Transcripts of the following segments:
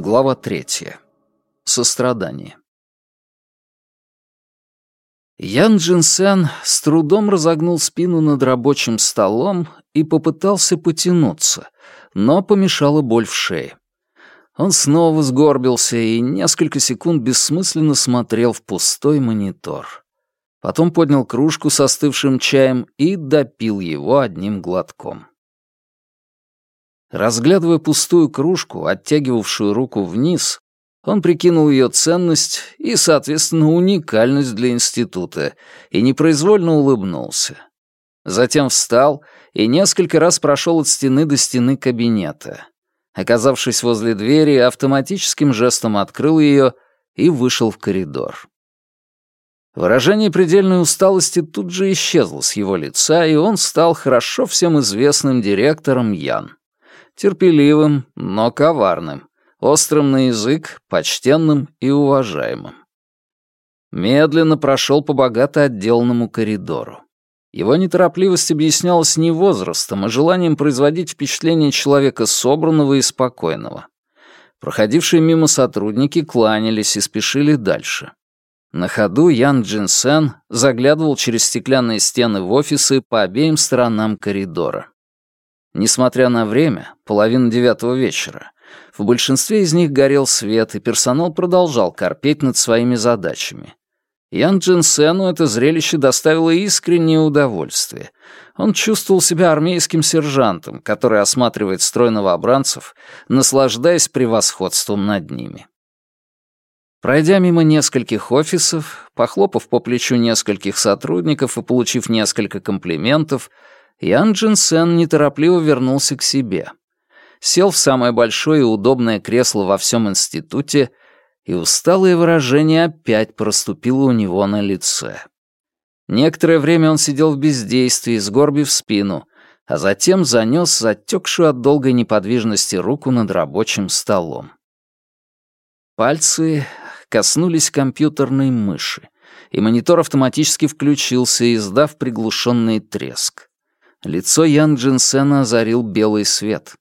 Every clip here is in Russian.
Глава третья. Сострадание. Ян Джинсен с трудом разогнул спину над рабочим столом и попытался потянуться, но помешала боль в шее. Он снова сгорбился и несколько секунд бессмысленно смотрел в пустой монитор. Потом поднял кружку с остывшим чаем и допил его одним глотком. Разглядывая пустую кружку, оттягивавшую руку вниз, он прикинул ее ценность и, соответственно, уникальность для института и непроизвольно улыбнулся. Затем встал и несколько раз прошел от стены до стены кабинета. Оказавшись возле двери, автоматическим жестом открыл ее и вышел в коридор. Выражение предельной усталости тут же исчезло с его лица, и он стал хорошо всем известным директором Ян. Терпеливым, но коварным, острым на язык, почтенным и уважаемым. Медленно прошел по богато отделанному коридору. Его неторопливость объяснялась не возрастом, а желанием производить впечатление человека собранного и спокойного. Проходившие мимо сотрудники кланялись и спешили дальше. На ходу Ян Джинсен заглядывал через стеклянные стены в офисы по обеим сторонам коридора. Несмотря на время, половина девятого вечера, в большинстве из них горел свет, и персонал продолжал корпеть над своими задачами. Ян Джинсену это зрелище доставило искреннее удовольствие. Он чувствовал себя армейским сержантом, который осматривает строй новобранцев, наслаждаясь превосходством над ними. Пройдя мимо нескольких офисов, похлопав по плечу нескольких сотрудников и получив несколько комплиментов, Ян Джинсен неторопливо вернулся к себе. Сел в самое большое и удобное кресло во всем институте и усталое выражение опять проступило у него на лице. Некоторое время он сидел в бездействии, сгорбив спину, а затем занес затекшую от долгой неподвижности руку над рабочим столом. Пальцы коснулись компьютерной мыши, и монитор автоматически включился, издав приглушенный треск. Лицо Ян Джинсена озарил белый свет.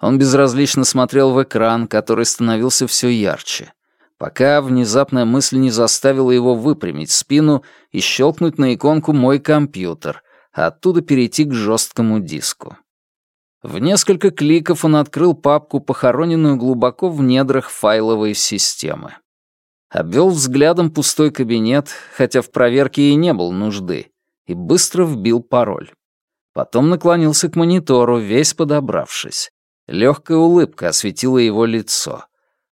Он безразлично смотрел в экран, который становился все ярче пока внезапная мысль не заставила его выпрямить спину и щелкнуть на иконку «Мой компьютер», а оттуда перейти к жесткому диску. В несколько кликов он открыл папку, похороненную глубоко в недрах файловой системы. Обвел взглядом пустой кабинет, хотя в проверке и не было нужды, и быстро вбил пароль. Потом наклонился к монитору, весь подобравшись. Легкая улыбка осветила его лицо.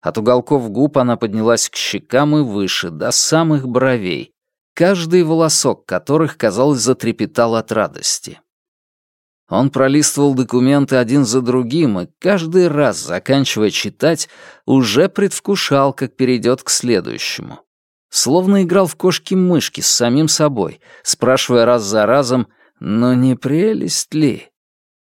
От уголков губ она поднялась к щекам и выше, до самых бровей, каждый волосок которых, казалось, затрепетал от радости. Он пролистывал документы один за другим и каждый раз, заканчивая читать, уже предвкушал, как перейдет к следующему. Словно играл в кошки-мышки с самим собой, спрашивая раз за разом «Ну не прелесть ли?»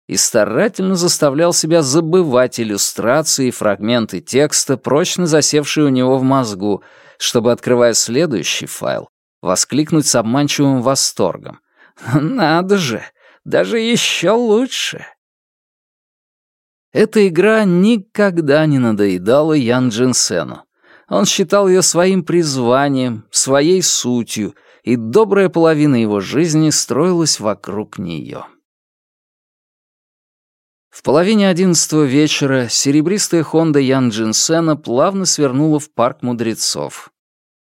и старательно заставлял себя забывать иллюстрации и фрагменты текста, прочно засевшие у него в мозгу, чтобы, открывая следующий файл, воскликнуть с обманчивым восторгом. «Надо же! Даже еще лучше!» Эта игра никогда не надоедала Ян Джинсену. Он считал ее своим призванием, своей сутью, и добрая половина его жизни строилась вокруг нее. В половине одиннадцатого вечера серебристая Хонда Ян Джинсена плавно свернула в парк мудрецов.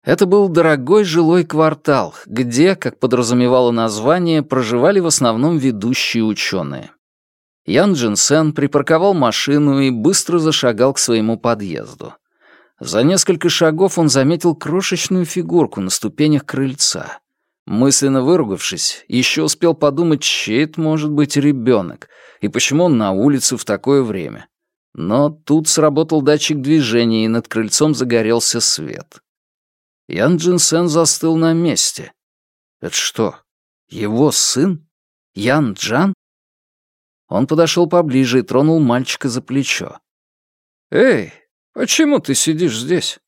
Это был дорогой жилой квартал, где, как подразумевало название, проживали в основном ведущие ученые. Ян Джинсен припарковал машину и быстро зашагал к своему подъезду. За несколько шагов он заметил крошечную фигурку на ступенях крыльца. Мысленно выругавшись, еще успел подумать, чей это может быть ребенок, и почему он на улице в такое время. Но тут сработал датчик движения, и над крыльцом загорелся свет. Ян Джинсен застыл на месте. Это что, его сын? Ян Джан? Он подошел поближе и тронул мальчика за плечо. «Эй, почему ты сидишь здесь?»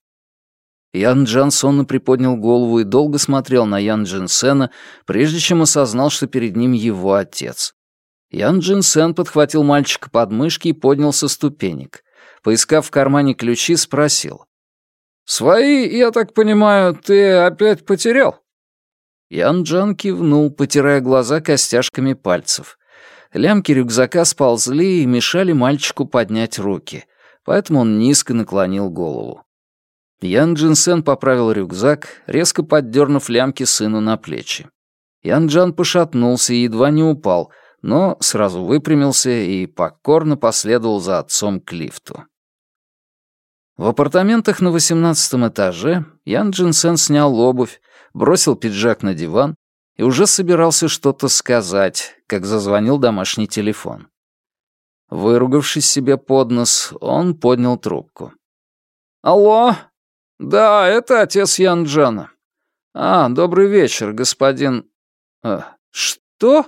Ян Джан сонно приподнял голову и долго смотрел на Ян Джинсена, прежде чем осознал, что перед ним его отец. Ян Джин Сен подхватил мальчика под мышки и поднял со ступенек. Поискав в кармане ключи, спросил. «Свои, я так понимаю, ты опять потерял?» Ян Джан кивнул, потирая глаза костяшками пальцев. Лямки рюкзака сползли и мешали мальчику поднять руки, поэтому он низко наклонил голову. Ян Джинсен поправил рюкзак, резко поддернув лямки сыну на плечи. Ян Джан пошатнулся и едва не упал, но сразу выпрямился и покорно последовал за отцом к лифту. В апартаментах на восемнадцатом этаже Ян Джинсен снял обувь, бросил пиджак на диван и уже собирался что-то сказать, как зазвонил домашний телефон. Выругавшись себе под нос, он поднял трубку. «Алло? Да, это отец Ян Джана. А, добрый вечер, господин... А, что?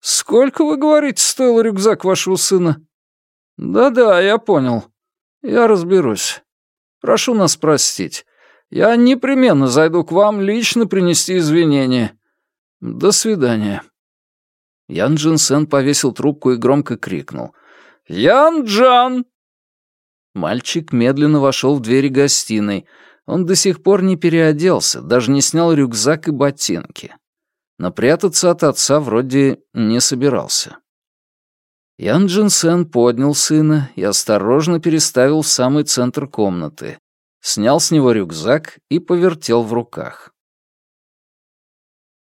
Сколько, вы говорите, стоил рюкзак вашего сына? Да-да, я понял. Я разберусь. Прошу нас простить. Я непременно зайду к вам лично принести извинения. До свидания». Ян Джин Сен повесил трубку и громко крикнул. «Ян Джан!» Мальчик медленно вошел в двери гостиной. Он до сих пор не переоделся, даже не снял рюкзак и ботинки. Но прятаться от отца вроде не собирался. Ян Джин Сен поднял сына и осторожно переставил в самый центр комнаты, снял с него рюкзак и повертел в руках.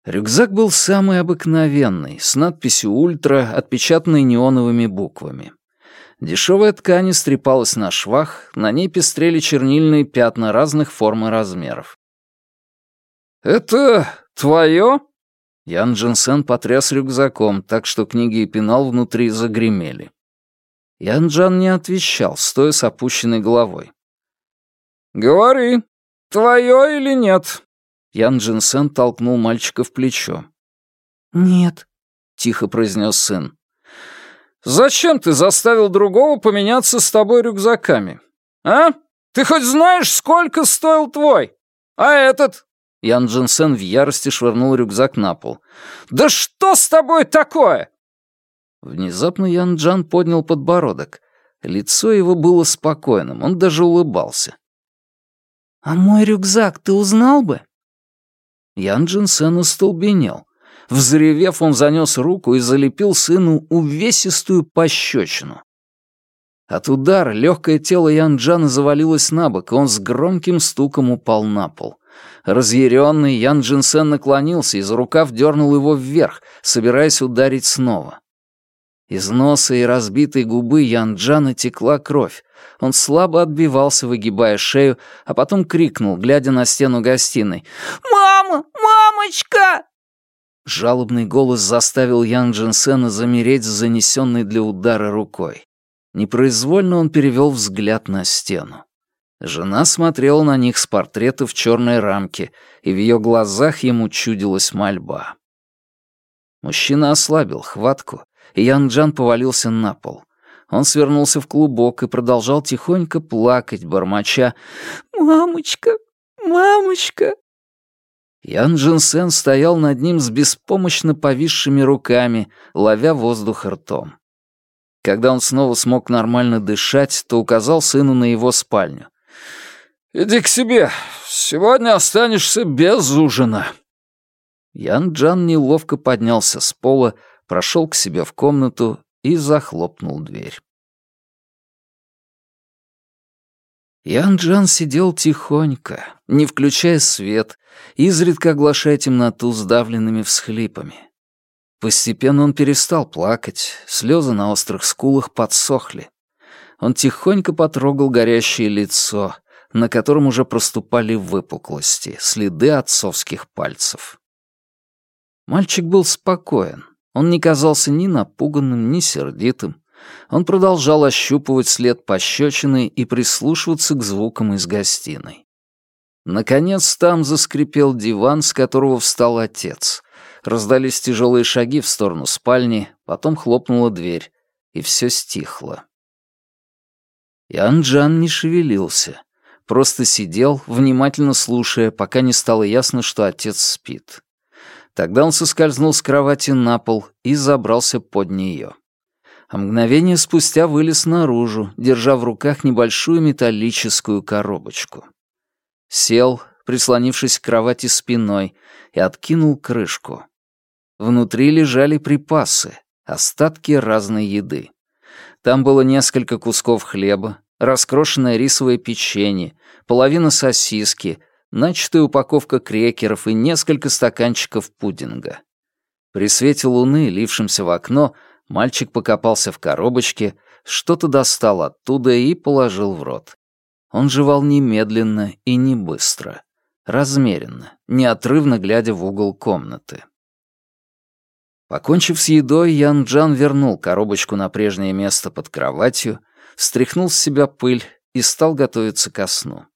Рюкзак был самый обыкновенный, с надписью «Ультра», отпечатанной неоновыми буквами. Дешевая ткань истрепалась на швах, на ней пестрели чернильные пятна разных форм и размеров. «Это твое?» Ян Джинсен потряс рюкзаком, так что книги и пенал внутри загремели. Ян Джан не отвечал, стоя с опущенной головой. «Говори, твое или нет?» Ян Джинсен толкнул мальчика в плечо. «Нет», — тихо произнес сын. «Зачем ты заставил другого поменяться с тобой рюкзаками? А? Ты хоть знаешь, сколько стоил твой? А этот?» Ян Джинсен в ярости швырнул рюкзак на пол. «Да что с тобой такое?» Внезапно Ян Джан поднял подбородок. Лицо его было спокойным, он даже улыбался. «А мой рюкзак ты узнал бы?» Ян Джин Сен остолбенел. Взревев, он занес руку и залепил сыну увесистую пощечину. От удара легкое тело Ян Джана завалилось на бок, и он с громким стуком упал на пол. Разъяренный Ян Джинсен наклонился и за рукав дернул его вверх, собираясь ударить снова. Из носа и разбитой губы Ян Джана текла кровь. Он слабо отбивался, выгибая шею, а потом крикнул, глядя на стену гостиной. «Мама! Мамочка!» Жалобный голос заставил Ян Джинсена замереть с занесенной для удара рукой. Непроизвольно он перевел взгляд на стену. Жена смотрела на них с портрета в черной рамке, и в ее глазах ему чудилась мольба. Мужчина ослабил хватку, и Ян Джан повалился на пол. Он свернулся в клубок и продолжал тихонько плакать, бормоча «Мамочка, мамочка». Ян Джин Сен стоял над ним с беспомощно повисшими руками, ловя воздух ртом. Когда он снова смог нормально дышать, то указал сыну на его спальню. «Иди к себе. Сегодня останешься без ужина». Ян Джан неловко поднялся с пола, прошел к себе в комнату и захлопнул дверь. Ян Джан сидел тихонько, не включая свет, изредка оглашая темноту сдавленными всхлипами. Постепенно он перестал плакать, слезы на острых скулах подсохли. Он тихонько потрогал горящее лицо, на котором уже проступали выпуклости, следы отцовских пальцев. Мальчик был спокоен, он не казался ни напуганным, ни сердитым. Он продолжал ощупывать след пощечины и прислушиваться к звукам из гостиной. Наконец там заскрипел диван, с которого встал отец. Раздались тяжелые шаги в сторону спальни, потом хлопнула дверь, и все стихло. Ян Джан не шевелился, просто сидел, внимательно слушая, пока не стало ясно, что отец спит. Тогда он соскользнул с кровати на пол и забрался под нее. А мгновение спустя вылез наружу, держа в руках небольшую металлическую коробочку. Сел, прислонившись к кровати спиной, и откинул крышку. Внутри лежали припасы, остатки разной еды. Там было несколько кусков хлеба, раскрошенное рисовое печенье, половина сосиски, начатая упаковка крекеров и несколько стаканчиков пудинга. При свете луны, лившемся в окно, мальчик покопался в коробочке, что-то достал оттуда и положил в рот. Он жевал немедленно и не быстро, размеренно, неотрывно глядя в угол комнаты. Покончив с едой, Ян Джан вернул коробочку на прежнее место под кроватью, стряхнул с себя пыль и стал готовиться ко сну.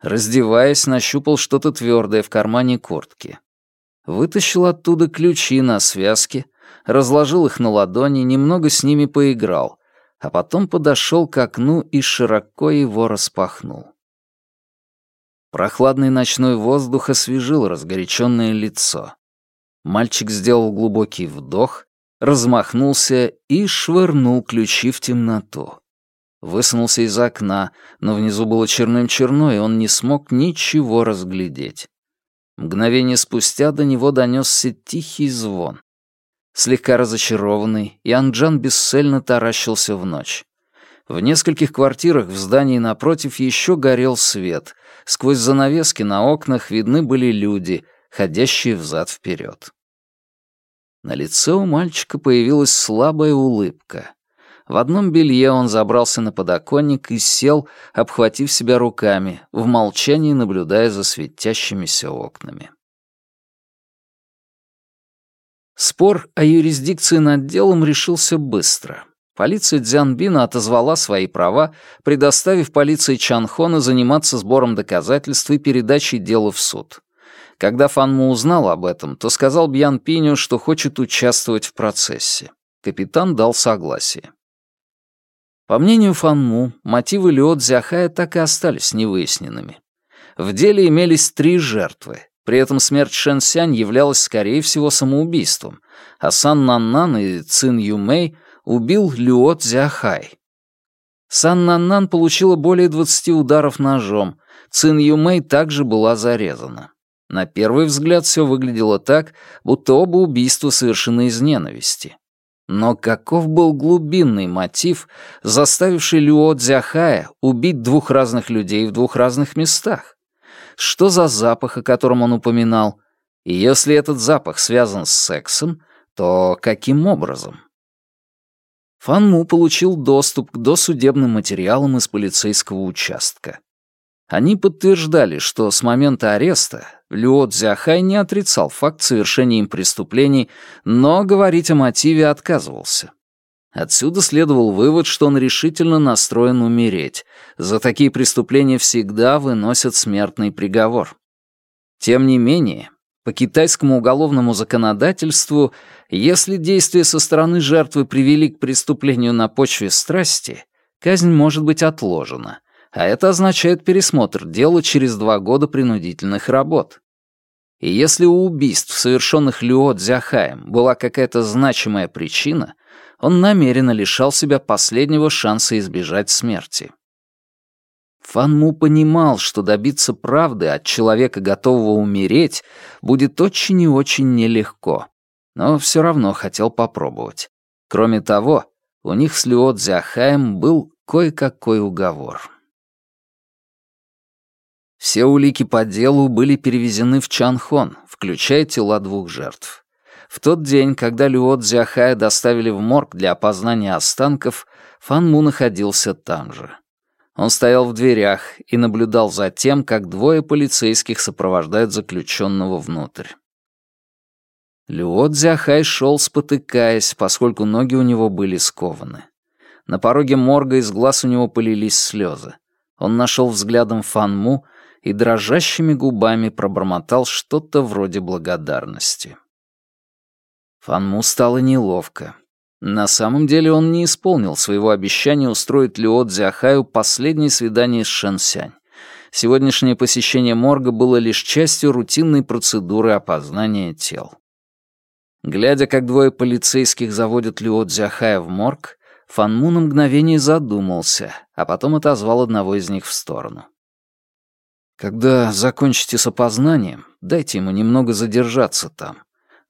Раздеваясь, нащупал что-то твердое в кармане куртки. Вытащил оттуда ключи на связке, разложил их на ладони, немного с ними поиграл, а потом подошел к окну и широко его распахнул. Прохладный ночной воздух освежил разгоряченное лицо. Мальчик сделал глубокий вдох, размахнулся и швырнул ключи в темноту. Высунулся из окна, но внизу было черным-черно, и он не смог ничего разглядеть. Мгновение спустя до него донесся тихий звон. Слегка разочарованный, Янджан бесцельно таращился в ночь. В нескольких квартирах в здании напротив еще горел свет. Сквозь занавески на окнах видны были люди, ходящие взад-вперед. На лице у мальчика появилась слабая улыбка. В одном белье он забрался на подоконник и сел, обхватив себя руками, в молчании наблюдая за светящимися окнами. Спор о юрисдикции над делом решился быстро. Полиция Дзянбина отозвала свои права, предоставив полиции Чанхона заниматься сбором доказательств и передачей дела в суд. Когда Фанму узнал об этом, то сказал Бьян Пиню, что хочет участвовать в процессе. Капитан дал согласие. По мнению Фанму, мотивы Лио Дзяхая так и остались невыясненными. В деле имелись три жертвы. При этом смерть Шэн Сянь являлась, скорее всего, самоубийством, а Сан Наннан и Цин Юмэй убил Люо Цзяхай. Сан Наннан получила более 20 ударов ножом, Цин Юмэй также была зарезана. На первый взгляд все выглядело так, будто оба убийства совершены из ненависти. Но каков был глубинный мотив, заставивший Люо Дзяхая убить двух разных людей в двух разных местах? Что за запах, о котором он упоминал? И если этот запах связан с сексом, то каким образом? Фанму получил доступ к досудебным материалам из полицейского участка. Они подтверждали, что с момента ареста Люо Цзяхай не отрицал факт совершения им преступлений, но говорить о мотиве отказывался. Отсюда следовал вывод, что он решительно настроен умереть. За такие преступления всегда выносят смертный приговор. Тем не менее, по китайскому уголовному законодательству, если действия со стороны жертвы привели к преступлению на почве страсти, казнь может быть отложена, а это означает пересмотр дела через два года принудительных работ. И если у убийств, совершенных Люо Дзяхаем, была какая-то значимая причина, он намеренно лишал себя последнего шанса избежать смерти. Фан понимал, что добиться правды от человека, готового умереть, будет очень и очень нелегко, но все равно хотел попробовать. Кроме того, у них с Люо Дзяхаем был кое-какой уговор. Все улики по делу были перевезены в Чанхон, включая тела двух жертв. В тот день, когда Люо Цзяхая доставили в морг для опознания останков, Фан Му находился там же. Он стоял в дверях и наблюдал за тем, как двое полицейских сопровождают заключенного внутрь. Люо Цзяхай шел, спотыкаясь, поскольку ноги у него были скованы. На пороге морга из глаз у него полились слезы. Он нашел взглядом Фан Му и дрожащими губами пробормотал что-то вроде благодарности. Фанму стало неловко. На самом деле он не исполнил своего обещания устроить Люо Дзяхаю последнее свидание с Шэнсянь. Сегодняшнее посещение морга было лишь частью рутинной процедуры опознания тел. Глядя, как двое полицейских заводят Люо Дзяхая в морг, Фанму на мгновение задумался, а потом отозвал одного из них в сторону. «Когда закончите с опознанием, дайте ему немного задержаться там,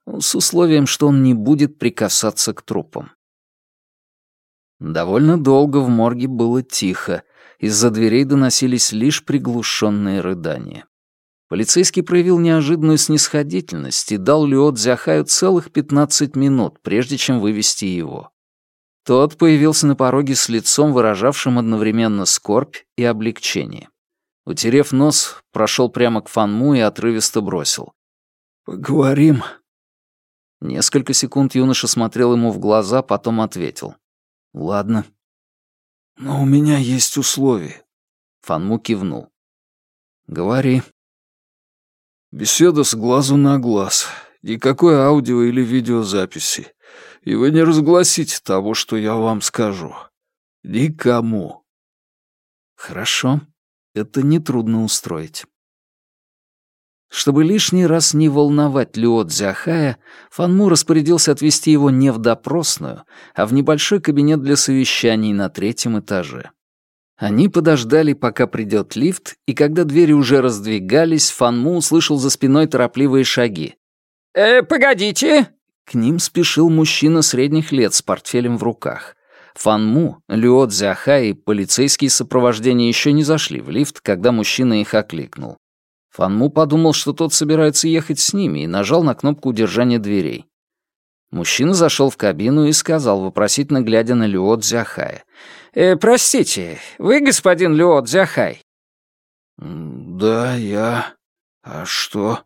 с условием, что он не будет прикасаться к трупам». Довольно долго в морге было тихо, из-за дверей доносились лишь приглушенные рыдания. Полицейский проявил неожиданную снисходительность и дал Люо Дзяхаю целых 15 минут, прежде чем вывести его. Тот появился на пороге с лицом, выражавшим одновременно скорбь и облегчение. Утерев нос, прошел прямо к Фанму и отрывисто бросил. «Поговорим». Несколько секунд юноша смотрел ему в глаза, потом ответил. «Ладно». «Но у меня есть условия». Фанму кивнул. «Говори». Беседа с глазу на глаз. Никакой аудио или видеозаписи. И вы не разгласите того, что я вам скажу. Никому. Хорошо. Это нетрудно устроить. Чтобы лишний раз не волновать Люо Дзяхая, Фанму распорядился отвезти его не в допросную, а в небольшой кабинет для совещаний на третьем этаже. Они подождали, пока придет лифт, и когда двери уже раздвигались, Фанму услышал за спиной торопливые шаги. «Э, погодите!» К ним спешил мужчина средних лет с портфелем в руках. Фанму, Люо Цзяха и полицейские сопровождения еще не зашли в лифт, когда мужчина их окликнул. Фанму подумал, что тот собирается ехать с ними, и нажал на кнопку удержания дверей. Мужчина зашел в кабину и сказал, вопросительно глядя на Люо Цзяхая. Э, простите, вы господин Люо Дзяхай?» «Да, я. А что?»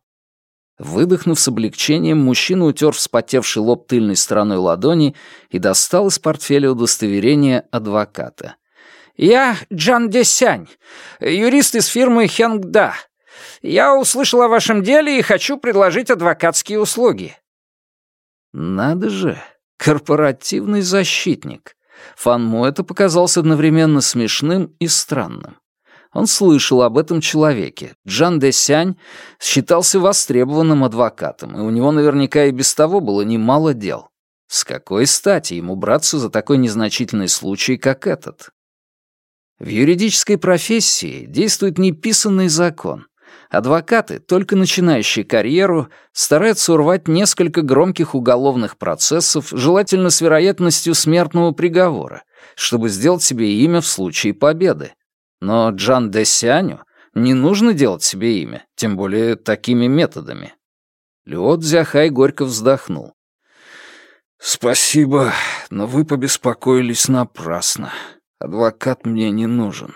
Выдохнув с облегчением, мужчина утер вспотевший лоб тыльной стороной ладони и достал из портфеля удостоверение адвоката. «Я Джан Десянь, юрист из фирмы Хенгда. Я услышал о вашем деле и хочу предложить адвокатские услуги». «Надо же, корпоративный защитник. Фанму это показалось одновременно смешным и странным. Он слышал об этом человеке. Джан Десянь считался востребованным адвокатом, и у него наверняка и без того было немало дел. С какой стати ему браться за такой незначительный случай, как этот? В юридической профессии действует неписанный закон. Адвокаты, только начинающие карьеру, стараются урвать несколько громких уголовных процессов, желательно с вероятностью смертного приговора, чтобы сделать себе имя в случае победы. Но Джан Десяню не нужно делать себе имя, тем более такими методами. Люо Дзяхай горько вздохнул. «Спасибо, но вы побеспокоились напрасно. Адвокат мне не нужен».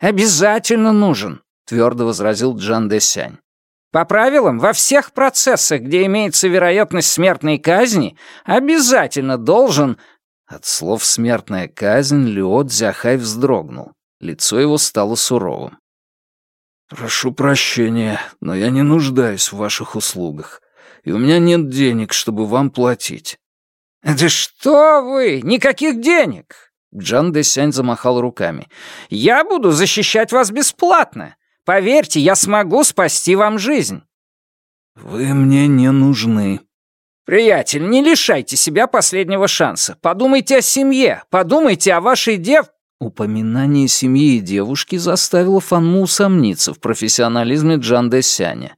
«Обязательно нужен», — твердо возразил Джан Десянь. «По правилам, во всех процессах, где имеется вероятность смертной казни, обязательно должен...» От слов «смертная казнь» Люо Дзяхай вздрогнул. Лицо его стало суровым. «Прошу прощения, но я не нуждаюсь в ваших услугах, и у меня нет денег, чтобы вам платить». «Да что вы! Никаких денег!» Джан Десянь замахал руками. «Я буду защищать вас бесплатно. Поверьте, я смогу спасти вам жизнь». «Вы мне не нужны». «Приятель, не лишайте себя последнего шанса. Подумайте о семье, подумайте о вашей дев...» Упоминание семьи и девушки заставило Фанму усомниться в профессионализме Джан Дэсяня.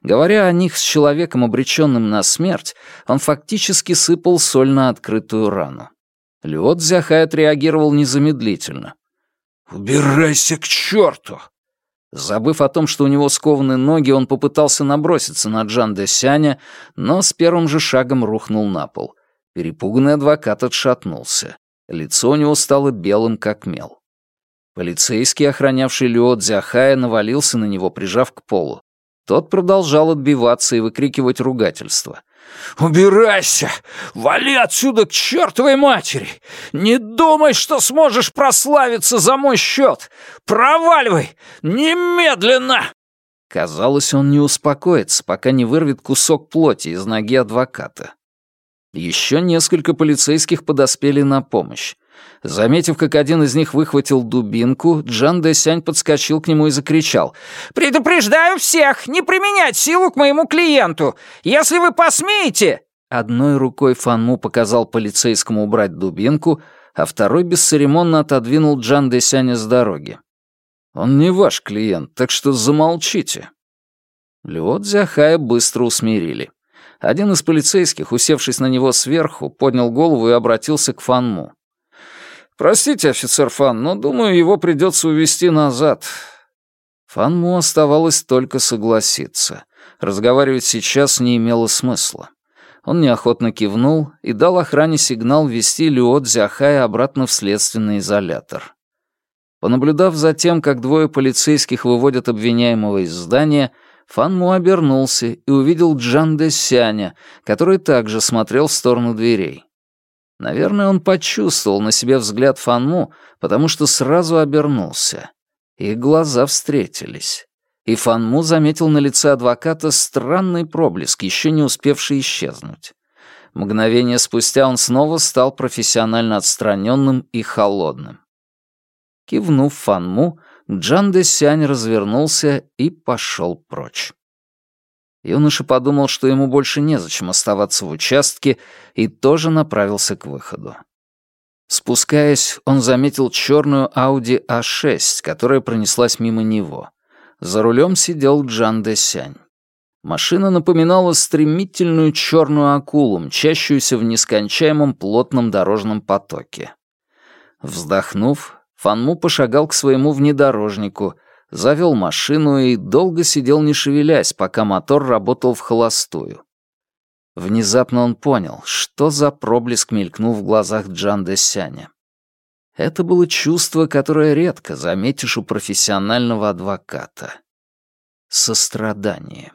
Говоря о них с человеком, обреченным на смерть, он фактически сыпал соль на открытую рану. Люо Цзяхай отреагировал незамедлительно. «Убирайся к черту!» Забыв о том, что у него скованы ноги, он попытался наброситься на Джан де Сяня, но с первым же шагом рухнул на пол. Перепуганный адвокат отшатнулся. Лицо у него стало белым, как мел. Полицейский, охранявший Люо Дзяхая, навалился на него, прижав к полу. Тот продолжал отбиваться и выкрикивать ругательства. «Убирайся! Вали отсюда к чертовой матери! Не думай, что сможешь прославиться за мой счет! Проваливай! Немедленно!» Казалось, он не успокоится, пока не вырвет кусок плоти из ноги адвоката. Еще несколько полицейских подоспели на помощь. Заметив, как один из них выхватил дубинку, Джан Дэсянь подскочил к нему и закричал. «Предупреждаю всех, не применять силу к моему клиенту! Если вы посмеете...» Одной рукой Фанму показал полицейскому убрать дубинку, а второй бесцеремонно отодвинул Джан Десяня с дороги. «Он не ваш клиент, так что замолчите». Люо Дзяхая быстро усмирили. Один из полицейских, усевшись на него сверху, поднял голову и обратился к Фанму. «Простите, офицер Фан, но, думаю, его придется увезти назад». Фанму оставалось только согласиться. Разговаривать сейчас не имело смысла. Он неохотно кивнул и дал охране сигнал вести Люо Дзяхая обратно в следственный изолятор. Понаблюдав за тем, как двое полицейских выводят обвиняемого из здания, Фан Му обернулся и увидел Джан Де Сяня, который также смотрел в сторону дверей. Наверное, он почувствовал на себе взгляд Фан Му, потому что сразу обернулся. Их глаза встретились. И Фан Му заметил на лице адвоката странный проблеск, еще не успевший исчезнуть. Мгновение спустя он снова стал профессионально отстраненным и холодным. Кивнув Фанму, Джан Де Сянь развернулся и пошел прочь. Юноша подумал, что ему больше незачем оставаться в участке, и тоже направился к выходу. Спускаясь, он заметил черную Audi A6, которая пронеслась мимо него. За рулем сидел Джан Де Сянь. Машина напоминала стремительную черную акулу, мчащуюся в нескончаемом плотном дорожном потоке. Вздохнув, Фанму пошагал к своему внедорожнику, завел машину и долго сидел не шевелясь, пока мотор работал в холостую. Внезапно он понял, что за проблеск мелькнул в глазах Джан де Сяня. Это было чувство, которое редко заметишь у профессионального адвоката. Сострадание.